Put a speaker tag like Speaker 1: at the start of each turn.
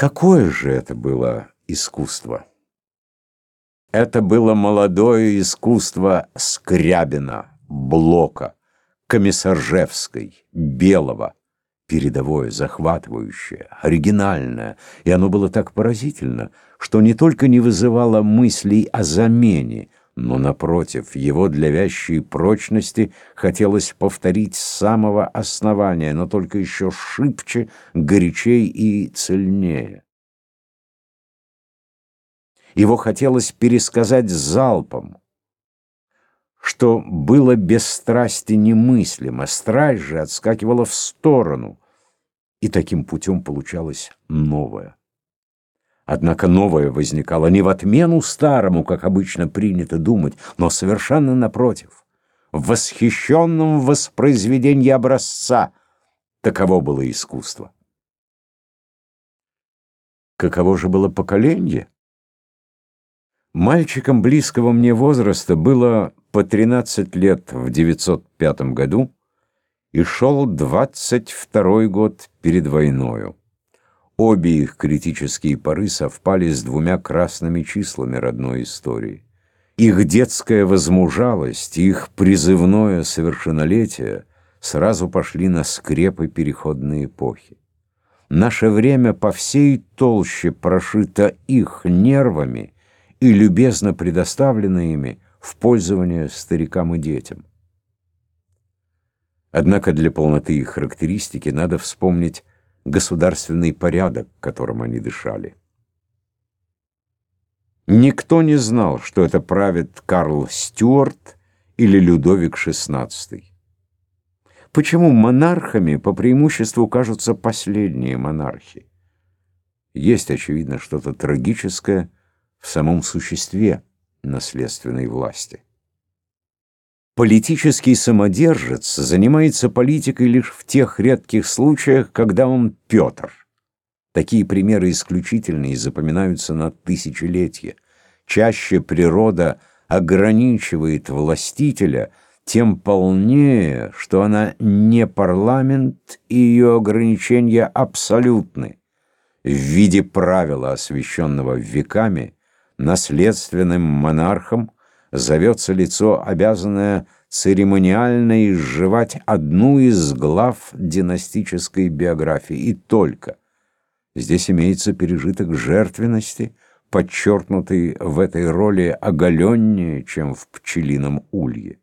Speaker 1: Какое же это было искусство? Это было молодое искусство Скрябина, Блока, Комиссаржевской, Белого, передовое, захватывающее, оригинальное, и оно было так поразительно, что не только не вызывало мыслей о замене, но, напротив, его для вящей прочности хотелось повторить с самого основания, но только еще шибче, горячей и цельнее. Его хотелось пересказать залпом, что было без страсти немыслимо, страсть же отскакивала в сторону, и таким путем получалось новое. Однако новое возникало не в отмену старому, как обычно принято думать, но совершенно напротив, в восхищенном воспроизведении образца. Таково было искусство. Каково же было поколение? Мальчикам близкого мне возраста было по 13 лет в 905 году и шел 22 год перед войною. Обе их критические поры совпали с двумя красными числами родной истории. Их детская возмужалость, их призывное совершеннолетие сразу пошли на скрепы переходной эпохи. Наше время по всей толще прошито их нервами и любезно предоставлено ими в пользование старикам и детям. Однако для полноты их характеристики надо вспомнить государственный порядок, которым они дышали. Никто не знал, что это правит Карл Стюарт или Людовик XVI. Почему монархами по преимуществу кажутся последние монархи? Есть, очевидно, что-то трагическое в самом существе наследственной власти. Политический самодержец занимается политикой лишь в тех редких случаях, когда он Петр. Такие примеры исключительные запоминаются на тысячелетия. Чаще природа ограничивает властителя, тем полнее, что она не парламент и ее ограничения абсолютны. В виде правила, освященного веками, наследственным монархом зовется лицо, обязанное церемониально изживать одну из глав династической биографии, и только. Здесь имеется пережиток жертвенности, подчеркнутый в этой роли оголеннее, чем в пчелином улье.